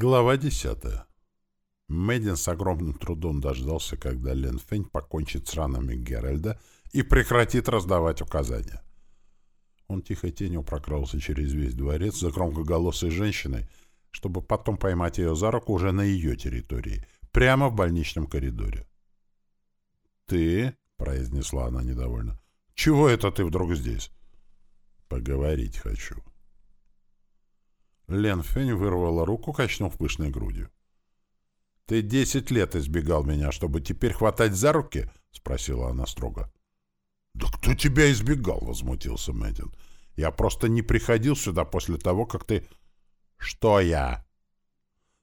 Глава десятая. Мэддин с огромным трудом дождался, когда Лен Фень покончит с ранами Геральда и прекратит раздавать указания. Он тихой тенью прокрался через весь дворец за громкоголосой женщиной, чтобы потом поймать ее за руку уже на ее территории, прямо в больничном коридоре. «Ты?» — произнесла она недовольно. «Чего это ты вдруг здесь?» «Поговорить хочу». Лен Фень вырвала руку, качнув пышной грудью. «Ты десять лет избегал меня, чтобы теперь хватать за руки?» — спросила она строго. «Да кто тебя избегал?» — возмутился Мэддин. «Я просто не приходил сюда после того, как ты...» «Что я?»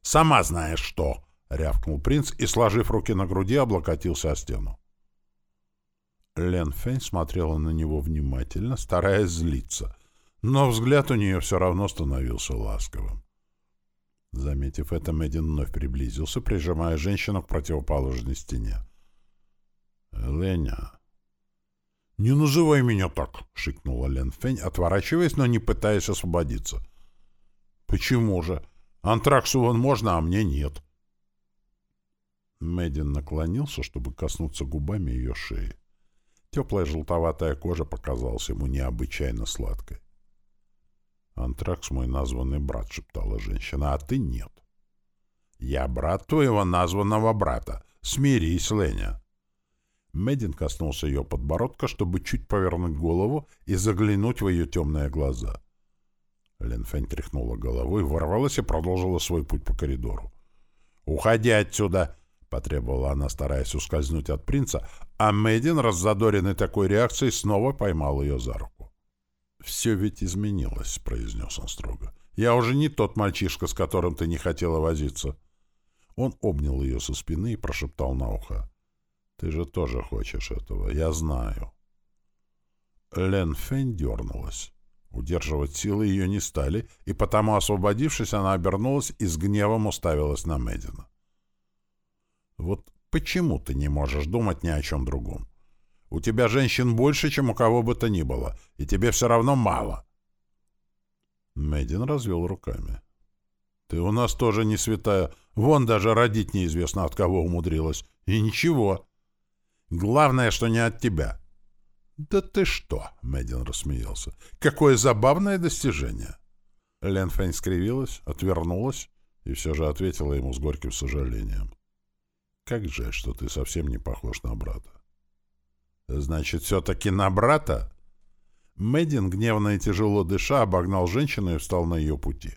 «Сама знаешь что!» — рявкнул принц и, сложив руки на груди, облокотился о стену. Лен Фень смотрела на него внимательно, стараясь злиться — но взгляд у нее все равно становился ласковым. Заметив это, Мэддин вновь приблизился, прижимая женщину к противоположной стене. «Леня...» «Не называй меня так!» — шикнула Лен Фень, отворачиваясь, но не пытаясь освободиться. «Почему же? Антраксу вон можно, а мне нет». Мэддин наклонился, чтобы коснуться губами ее шеи. Теплая желтоватая кожа показалась ему необычайно сладкой. «Антракс мой названный брат», — шептала женщина, — «а ты нет». «Я брат твоего названного брата. Смирись, Леня». Медин коснулся ее подбородка, чтобы чуть повернуть голову и заглянуть в ее темные глаза. Ленфень тряхнула головой, ворвалась и продолжила свой путь по коридору. «Уходи отсюда!» — потребовала она, стараясь ускользнуть от принца, а Мэддин, раззадоренный такой реакцией, снова поймал ее за руку. «Все ведь изменилось», — произнес он строго. «Я уже не тот мальчишка, с которым ты не хотела возиться». Он обнял ее со спины и прошептал на ухо. «Ты же тоже хочешь этого, я знаю». Лен Фэнь дернулась. Удерживать силы ее не стали, и потому, освободившись, она обернулась и с гневом уставилась на Мэддина. «Вот почему ты не можешь думать ни о чем другом? У тебя женщин больше, чем у кого бы то ни было, и тебе все равно мало. Мэддин развел руками. Ты у нас тоже не святая. Вон даже родить неизвестно, от кого умудрилась. И ничего. Главное, что не от тебя. Да ты что, Мэддин рассмеялся. Какое забавное достижение. Лен Фэнь скривилась, отвернулась и все же ответила ему с горьким сожалением. Как жаль, что ты совсем не похож на брата. Значит, все-таки на брата? Мэддин, гневно и тяжело дыша, обогнал женщину и встал на ее пути.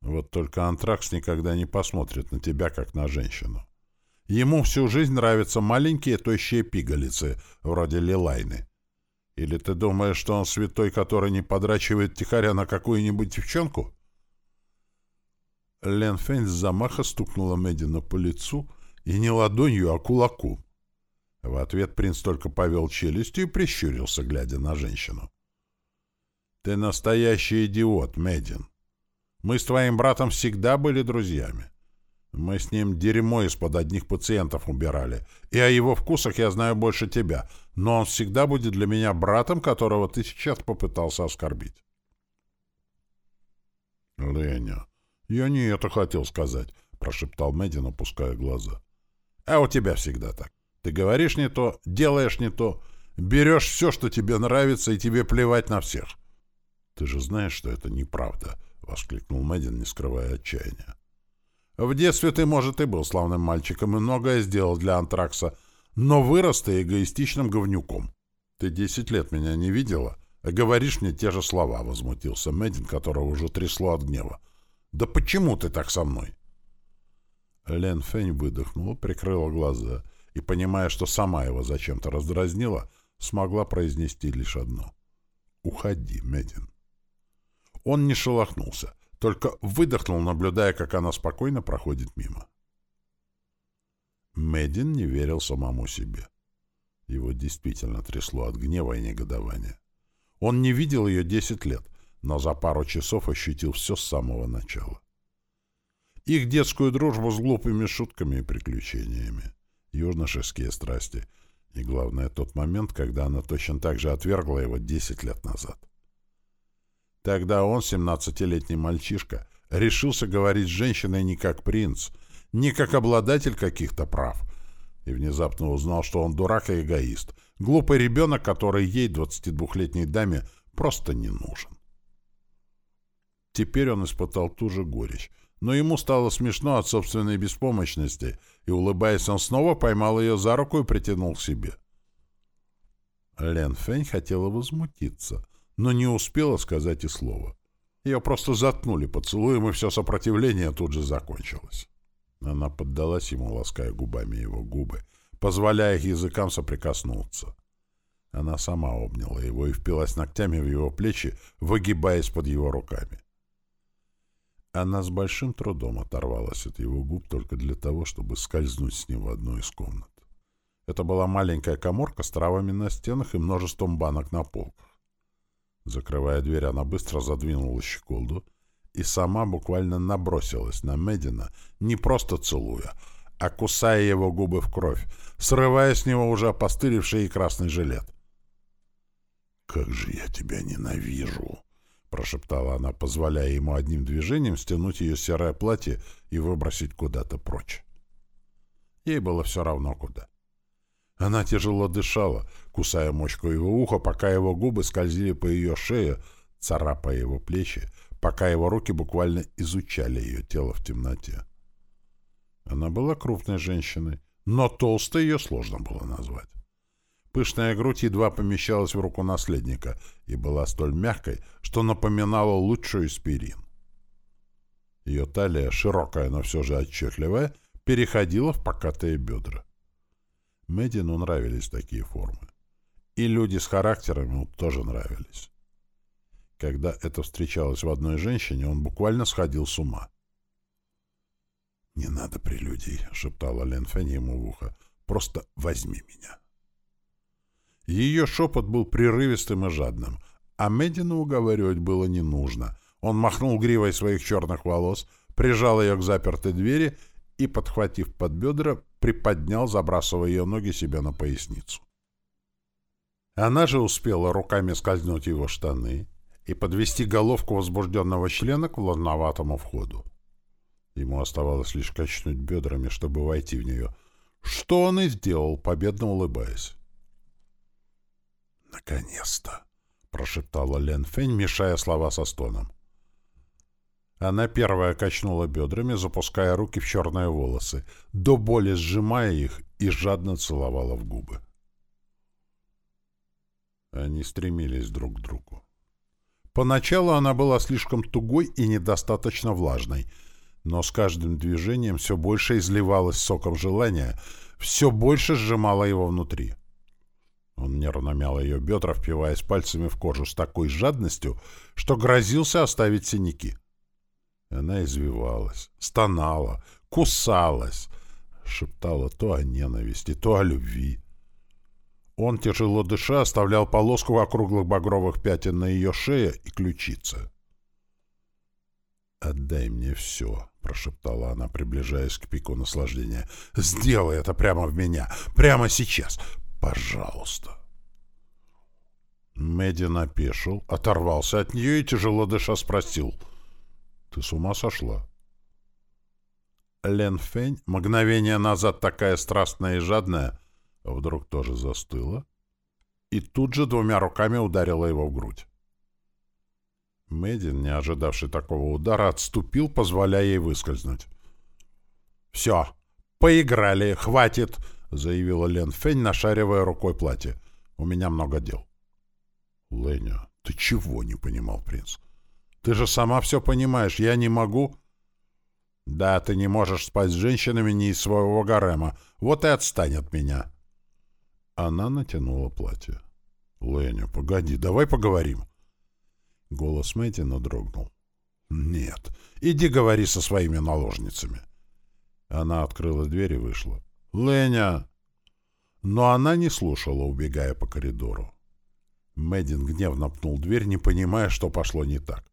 Вот только Антракс никогда не посмотрит на тебя, как на женщину. Ему всю жизнь нравятся маленькие тощие пигалицы, вроде Лилайны. Или ты думаешь, что он святой, который не подрачивает тихоря на какую-нибудь девчонку? Лен Фэнь с замаха стукнула Мэддина по лицу, и не ладонью, а кулаком. В ответ принц только повел челюстью и прищурился, глядя на женщину. «Ты настоящий идиот, Мэддин. Мы с твоим братом всегда были друзьями. Мы с ним дерьмо из-под одних пациентов убирали, и о его вкусах я знаю больше тебя, но он всегда будет для меня братом, которого ты сейчас попытался оскорбить». «Леня, я не это хотел сказать», — прошептал Мэддин, опуская глаза. «А у тебя всегда так. Ты говоришь не то, делаешь не то, берешь все, что тебе нравится, и тебе плевать на всех. Ты же знаешь, что это неправда, — воскликнул Мэддин, не скрывая отчаяния. В детстве ты, может, и был славным мальчиком и многое сделал для антракса, но вырос ты эгоистичным говнюком. Ты десять лет меня не видела, а говоришь мне те же слова, — возмутился Мэддин, которого уже трясло от гнева. Да почему ты так со мной? Лен Фэнь выдохнула, прикрыла глаза — и, понимая, что сама его зачем-то раздразнила, смогла произнести лишь одно. «Уходи, Медин». Он не шелохнулся, только выдохнул, наблюдая, как она спокойно проходит мимо. Медин не верил самому себе. Его действительно трясло от гнева и негодования. Он не видел ее десять лет, но за пару часов ощутил все с самого начала. Их детскую дружбу с глупыми шутками и приключениями юношеские страсти, и, главное, тот момент, когда она точно так же отвергла его 10 лет назад. Тогда он, 17-летний мальчишка, решился говорить с женщиной не как принц, не как обладатель каких-то прав, и внезапно узнал, что он дурак и эгоист, глупый ребенок, который ей, 22-летней даме, просто не нужен. Теперь он испытал ту же горечь, но ему стало смешно от собственной беспомощности, и, улыбаясь, он снова поймал ее за руку и притянул к себе. Лен Фэнь хотела возмутиться, но не успела сказать и слова. Ее просто заткнули поцелуем, и все сопротивление тут же закончилось. Она поддалась ему, лаская губами его губы, позволяя их языкам соприкоснуться. Она сама обняла его и впилась ногтями в его плечи, выгибаясь под его руками. Она с большим трудом оторвалась от его губ только для того, чтобы скользнуть с ним в одну из комнат. Это была маленькая коморка с травами на стенах и множеством банок на полках. Закрывая дверь, она быстро задвинула щеколду и сама буквально набросилась на Медина, не просто целуя, а кусая его губы в кровь, срывая с него уже опостылевший и красный жилет. «Как же я тебя ненавижу!» — прошептала она, позволяя ему одним движением стянуть ее серое платье и выбросить куда-то прочь. Ей было все равно куда. Она тяжело дышала, кусая мочку его уха, пока его губы скользили по ее шее, царапая его плечи, пока его руки буквально изучали ее тело в темноте. Она была крупной женщиной, но толстой ее сложно было назвать. Пышная грудь едва помещалась в руку наследника и была столь мягкой, что напоминала лучшую спирин. Ее талия, широкая, но все же отчетливая, переходила в покатые бедра. Мэддину нравились такие формы. И люди с характерами ему тоже нравились. Когда это встречалось в одной женщине, он буквально сходил с ума. «Не надо прелюдий», — шептала Лен Фенни ему в ухо. «Просто возьми меня». Ее шепот был прерывистым и жадным, а Медину уговаривать было не нужно. Он махнул гривой своих черных волос, прижал ее к запертой двери и, подхватив под бедра, приподнял, забрасывая ее ноги себе на поясницу. Она же успела руками скользнуть его штаны и подвести головку возбужденного члена к влажноватому входу. Ему оставалось лишь качнуть бедрами, чтобы войти в нее, что он и сделал, победно улыбаясь. «Наконец-то!» — прошептала Лен Фень, мешая слова со стоном. Она первая качнула бедрами, запуская руки в черные волосы, до боли сжимая их и жадно целовала в губы. Они стремились друг к другу. Поначалу она была слишком тугой и недостаточно влажной, но с каждым движением все больше изливалась соком желания, все больше сжимала его внутри. Нервно мял ее бедра, впиваясь пальцами в кожу с такой жадностью, что грозился оставить синяки. Она извивалась, стонала, кусалась, шептала то о ненависти, то о любви. Он, тяжело дыша, оставлял полоску округлых багровых пятен на ее шее и ключице. «Отдай мне все», — прошептала она, приближаясь к пику наслаждения. «Сделай это прямо в меня, прямо сейчас, Пожалуйста. Мэдди напешил, оторвался от нее и, тяжело дыша, спросил. «Ты с ума сошла?» Лен Фень, мгновение назад такая страстная и жадная, вдруг тоже застыла и тут же двумя руками ударила его в грудь. Мэддин, не ожидавший такого удара, отступил, позволяя ей выскользнуть. «Все, поиграли, хватит!» — заявила Лен Фень, нашаривая рукой платье. «У меня много дел». «Леня, ты чего?» — не понимал принц. «Ты же сама все понимаешь. Я не могу...» «Да, ты не можешь спать с женщинами не из своего гарема. Вот и отстань от меня». Она натянула платье. «Леня, погоди, давай поговорим». Голос Мэтина дрогнул. «Нет, иди говори со своими наложницами». Она открыла дверь и вышла. «Леня!» Но она не слушала, убегая по коридору. Мэддин гневно пнул дверь, не понимая, что пошло не так.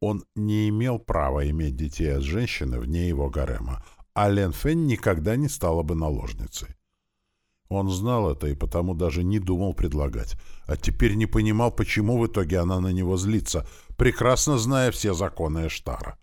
Он не имел права иметь детей от женщины вне его гарема, а Лен Фен никогда не стала бы наложницей. Он знал это и потому даже не думал предлагать, а теперь не понимал, почему в итоге она на него злится, прекрасно зная все законы Эштара.